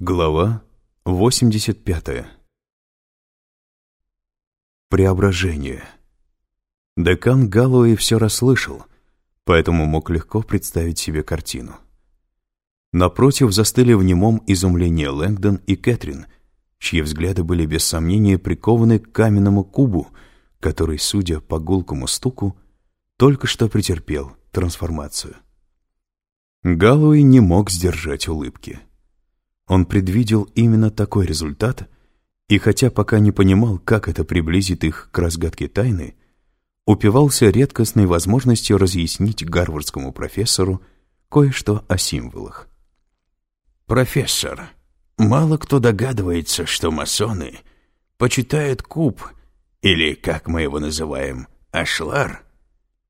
Глава 85 Преображение Декан Галлоуэй все расслышал, поэтому мог легко представить себе картину. Напротив застыли в немом изумлении Лэнгдон и Кэтрин, чьи взгляды были без сомнения прикованы к каменному кубу, который, судя по гулкому стуку, только что претерпел трансформацию. Галлоуэй не мог сдержать улыбки. Он предвидел именно такой результат, и хотя пока не понимал, как это приблизит их к разгадке тайны, упивался редкостной возможностью разъяснить гарвардскому профессору кое-что о символах. «Профессор, мало кто догадывается, что масоны почитают куб, или, как мы его называем, ашлар,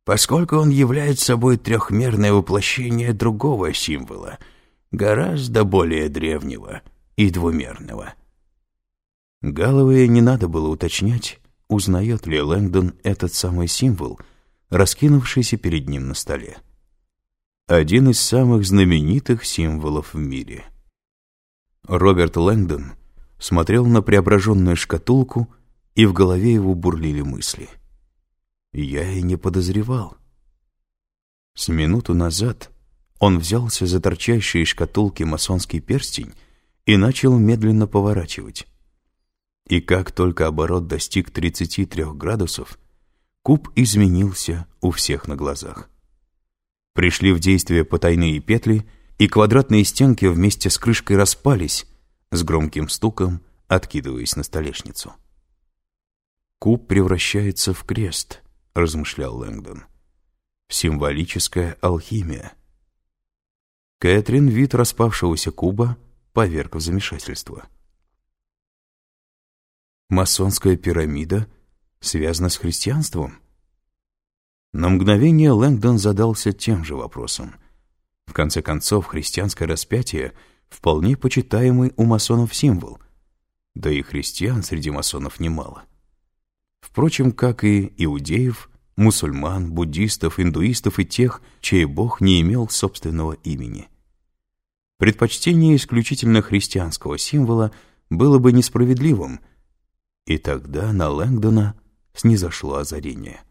поскольку он является собой трехмерное воплощение другого символа — гораздо более древнего и двумерного. Галлове не надо было уточнять, узнает ли Лэнгдон этот самый символ, раскинувшийся перед ним на столе. Один из самых знаменитых символов в мире. Роберт Лэнгдон смотрел на преображенную шкатулку, и в голове его бурлили мысли. Я и не подозревал. С минуту назад он взялся за торчащий из шкатулки масонский перстень и начал медленно поворачивать. И как только оборот достиг 33 градусов, куб изменился у всех на глазах. Пришли в действие потайные петли, и квадратные стенки вместе с крышкой распались, с громким стуком откидываясь на столешницу. «Куб превращается в крест», — размышлял Лэнгдон. «Символическая алхимия». Кэтрин вид распавшегося куба поверг в замешательство. Масонская пирамида связана с христианством? На мгновение Лэнгдон задался тем же вопросом. В конце концов, христианское распятие — вполне почитаемый у масонов символ, да и христиан среди масонов немало. Впрочем, как и иудеев, мусульман, буддистов, индуистов и тех, чей бог не имел собственного имени — Предпочтение исключительно христианского символа было бы несправедливым, и тогда на Лэнгдона снизошло озарение.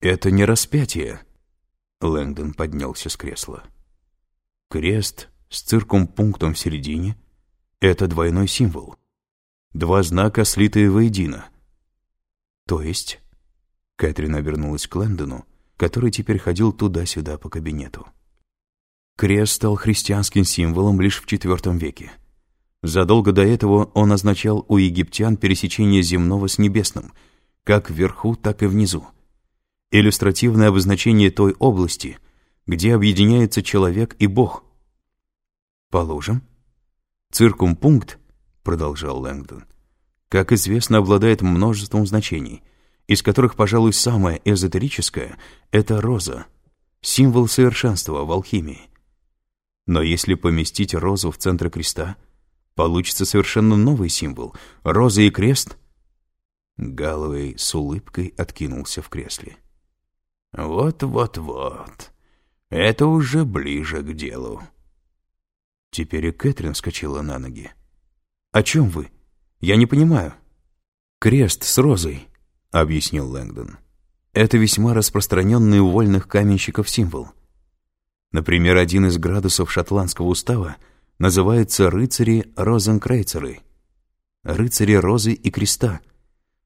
«Это не распятие», — Лэнгдон поднялся с кресла. «Крест с циркумпунктом в середине — это двойной символ. Два знака, слитые воедино. То есть...» Кэтрин обернулась к Лэндону, который теперь ходил туда-сюда по кабинету. Крест стал христианским символом лишь в IV веке. Задолго до этого он означал у египтян пересечение земного с небесным, как вверху, так и внизу. Иллюстративное обозначение той области, где объединяется человек и Бог. Положим. Циркумпункт, продолжал Лэнгдон, как известно, обладает множеством значений, из которых, пожалуй, самое эзотерическое — это роза, символ совершенства в алхимии. Но если поместить розу в центр креста, получится совершенно новый символ — роза и крест. Галлоуэй с улыбкой откинулся в кресле. «Вот-вот-вот. Это уже ближе к делу». Теперь и Кэтрин вскочила на ноги. «О чем вы? Я не понимаю». «Крест с розой», — объяснил Лэнгдон. «Это весьма распространенный у вольных каменщиков символ. Например, один из градусов шотландского устава называется «рыцари Розенкрейцеры» — «рыцари розы и креста»,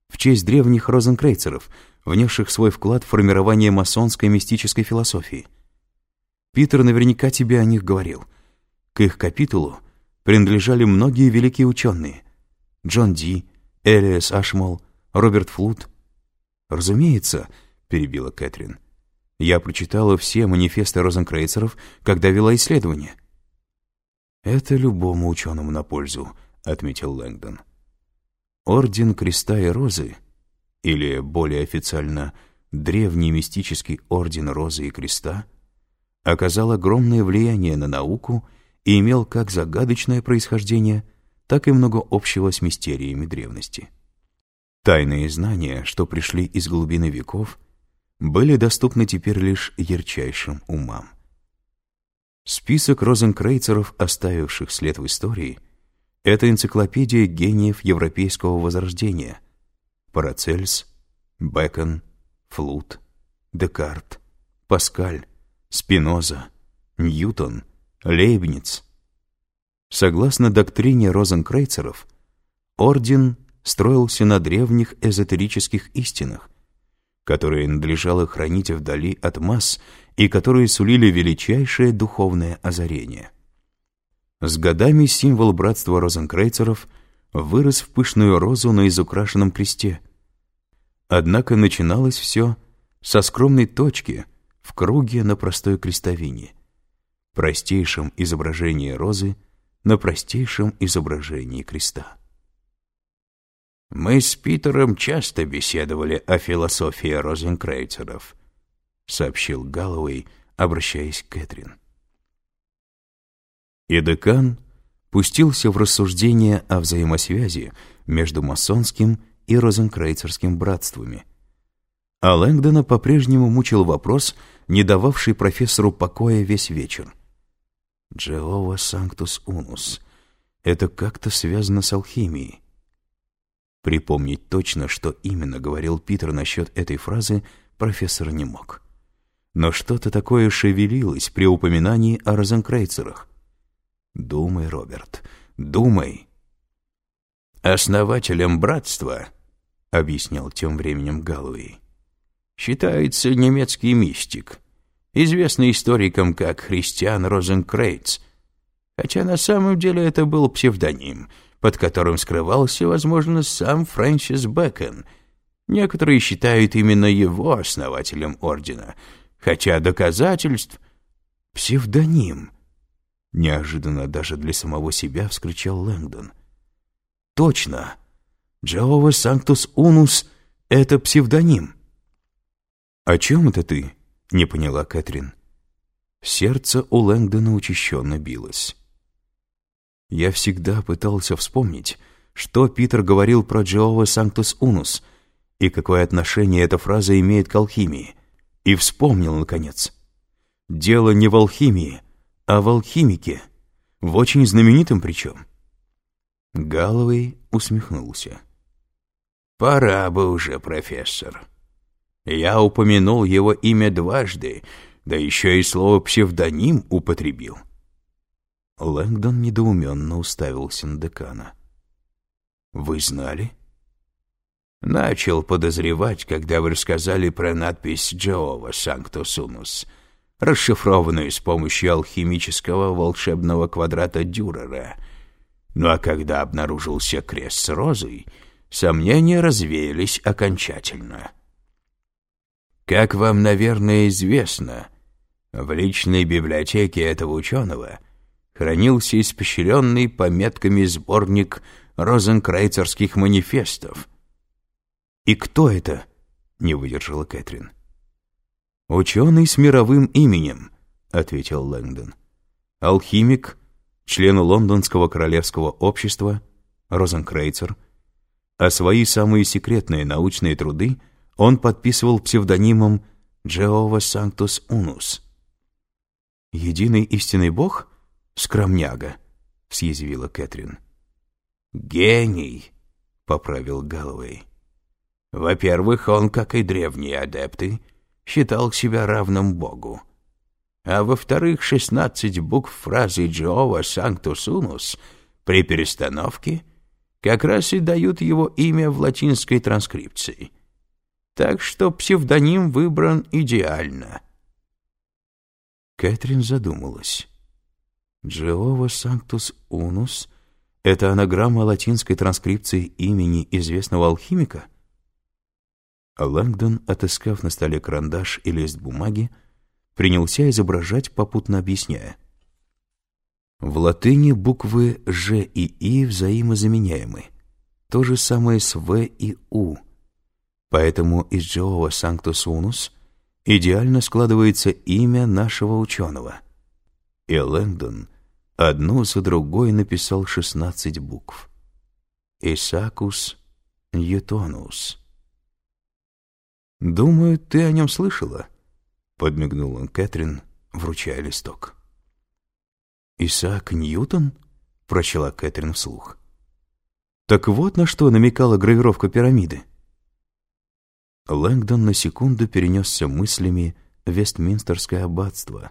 в честь древних розенкрейцеров, внесших свой вклад в формирование масонской мистической философии. Питер наверняка тебе о них говорил. К их капитулу принадлежали многие великие ученые — Джон Ди, Элиас Ашмол, Роберт Флут. «Разумеется», — перебила Кэтрин, — я прочитала все манифесты розенкрейцеров, когда вела исследование. «Это любому ученому на пользу», — отметил Лэнгдон. Орден Креста и Розы, или, более официально, Древний мистический Орден Розы и Креста, оказал огромное влияние на науку и имел как загадочное происхождение, так и много общего с мистериями древности. Тайные знания, что пришли из глубины веков — были доступны теперь лишь ярчайшим умам. Список розенкрейцеров, оставивших след в истории, это энциклопедия гениев европейского возрождения. Парацельс, Бекон, Флут, Декарт, Паскаль, Спиноза, Ньютон, Лейбниц. Согласно доктрине розенкрейцеров, орден строился на древних эзотерических истинах, которые надлежало хранить вдали от масс и которые сулили величайшее духовное озарение. С годами символ братства розенкрейцеров вырос в пышную розу на изукрашенном кресте. Однако начиналось все со скромной точки в круге на простой крестовине, простейшем изображении розы на простейшем изображении креста. «Мы с Питером часто беседовали о философии розенкрейцеров», — сообщил Галлоуэй, обращаясь к Кэтрин. И декан пустился в рассуждения о взаимосвязи между масонским и розенкрейцерским братствами. А Лэнгдона по-прежнему мучил вопрос, не дававший профессору покоя весь вечер. «Джеова Санктус Унус» — это как-то связано с алхимией. Припомнить точно, что именно говорил Питер насчет этой фразы, профессор не мог. Но что-то такое шевелилось при упоминании о розенкрейцерах. «Думай, Роберт, думай!» «Основателем братства», — объяснял тем временем Галуэй, «считается немецкий мистик, известный историкам как Христиан Розенкрейц, хотя на самом деле это был псевдоним — под которым скрывался, возможно, сам Фрэнсис Бэкон. Некоторые считают именно его основателем ордена, хотя доказательств... «Псевдоним!» Неожиданно даже для самого себя вскричал Лэнгдон. «Точно! Джеова Санктус Унус — это псевдоним!» «О чем это ты?» — не поняла Кэтрин. Сердце у Лэнгдона учащенно билось. Я всегда пытался вспомнить, что Питер говорил про Джеова Санктус Унус и какое отношение эта фраза имеет к алхимии. И вспомнил, наконец. Дело не в алхимии, а в алхимике, в очень знаменитом причем. Галловый усмехнулся. «Пора бы уже, профессор. Я упомянул его имя дважды, да еще и слово «псевдоним» употребил». Лэнгдон недоуменно уставился на декана. «Вы знали?» «Начал подозревать, когда вы рассказали про надпись «Джеова Санктус Унус», расшифрованную с помощью алхимического волшебного квадрата Дюрера. Ну а когда обнаружился крест с розой, сомнения развеялись окончательно. Как вам, наверное, известно, в личной библиотеке этого ученого — хранился испещренный пометками сборник розенкрейцерских манифестов. «И кто это?» — не выдержала Кэтрин. «Ученый с мировым именем», — ответил Лэнгдон. «Алхимик, член Лондонского королевского общества, Розенкрейцер. А свои самые секретные научные труды он подписывал псевдонимом Джеова Санктус Унус». «Единый истинный бог?» «Скромняга», — съязвила Кэтрин. «Гений», — поправил Галлоуэй. «Во-первых, он, как и древние адепты, считал себя равным Богу. А во-вторых, шестнадцать букв фразы «Джоова Санктус Унус» при перестановке как раз и дают его имя в латинской транскрипции. Так что псевдоним выбран идеально». Кэтрин задумалась. Джеова Санктус Унус — это анаграмма латинской транскрипции имени известного алхимика? Лэнгдон, отыскав на столе карандаш и лист бумаги, принялся изображать, попутно объясняя. В латыни буквы «Ж» и «И» взаимозаменяемы. То же самое с «В» и «У». Поэтому из Джеова Санктус Унус идеально складывается имя нашего ученого. И Лэнгдон одну за другой написал шестнадцать букв. «Исакус Ньютонус». «Думаю, ты о нем слышала?» — подмигнул он Кэтрин, вручая листок. «Исаак Ньютон?» — прочла Кэтрин вслух. «Так вот на что намекала гравировка пирамиды». Лэнгдон на секунду перенесся мыслями в Вестминстерское аббатство,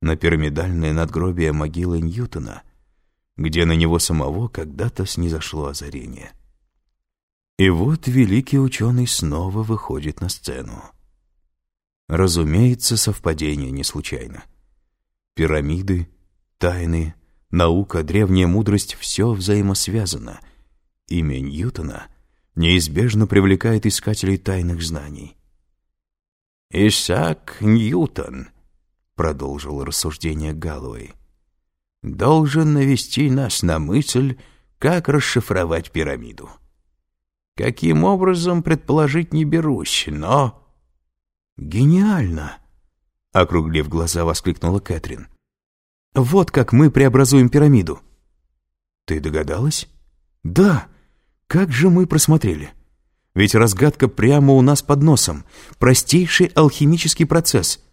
на пирамидальное надгробие могилы Ньютона, где на него самого когда-то снизошло озарение. И вот великий ученый снова выходит на сцену. Разумеется, совпадение не случайно. Пирамиды, тайны, наука, древняя мудрость — все взаимосвязано. Имя Ньютона неизбежно привлекает искателей тайных знаний. «Исаак Ньютон», — продолжил рассуждение Галлоуэй, — «должен навести нас на мысль, как расшифровать пирамиду». Каким образом, предположить не берусь, но... «Гениально!» — округлив глаза, воскликнула Кэтрин. «Вот как мы преобразуем пирамиду!» «Ты догадалась?» «Да! Как же мы просмотрели! Ведь разгадка прямо у нас под носом, простейший алхимический процесс.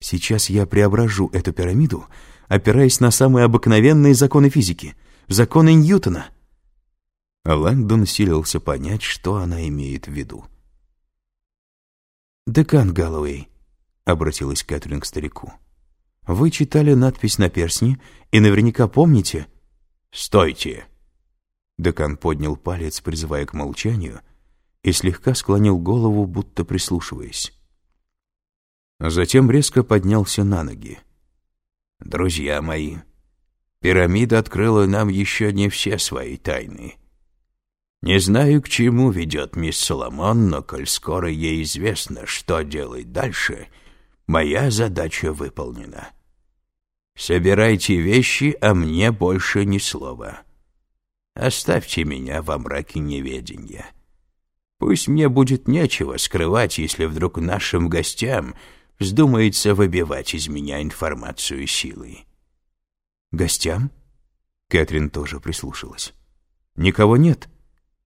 Сейчас я преображу эту пирамиду, опираясь на самые обыкновенные законы физики, законы Ньютона». Лэнгдон силился понять, что она имеет в виду. «Декан Галлоуэй», — обратилась Кэтрин к старику, — «вы читали надпись на перстне и наверняка помните...» «Стойте!» Декан поднял палец, призывая к молчанию, и слегка склонил голову, будто прислушиваясь. Затем резко поднялся на ноги. «Друзья мои, пирамида открыла нам еще не все свои тайны». Не знаю, к чему ведет мисс Соломон, но коль скоро ей известно, что делать дальше, моя задача выполнена. Собирайте вещи, а мне больше ни слова. Оставьте меня во мраке неведения. Пусть мне будет нечего скрывать, если вдруг нашим гостям вздумается выбивать из меня информацию силой. «Гостям?» Кэтрин тоже прислушалась. «Никого нет?»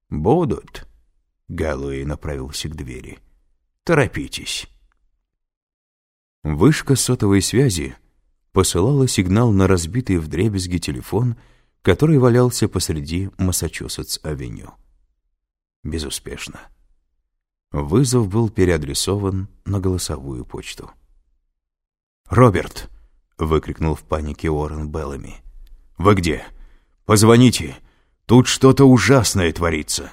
«Будут», — Галуэй направился к двери. «Торопитесь». Вышка сотовой связи посылала сигнал на разбитый вдребезги телефон, который валялся посреди Массачусетс-авеню. Безуспешно. Вызов был переадресован на голосовую почту. «Роберт!» — выкрикнул в панике Уоррен Беллами. «Вы где? Позвоните! Тут что-то ужасное творится.